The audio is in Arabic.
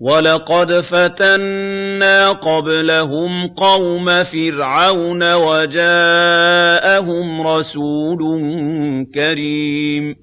وَلَقَدْ فَتَنَّا قَبْلَهُمْ قَوْمَ فِرْعَوْنَ وَجَاءَهُمْ رَسُولٌ كَرِيمٌ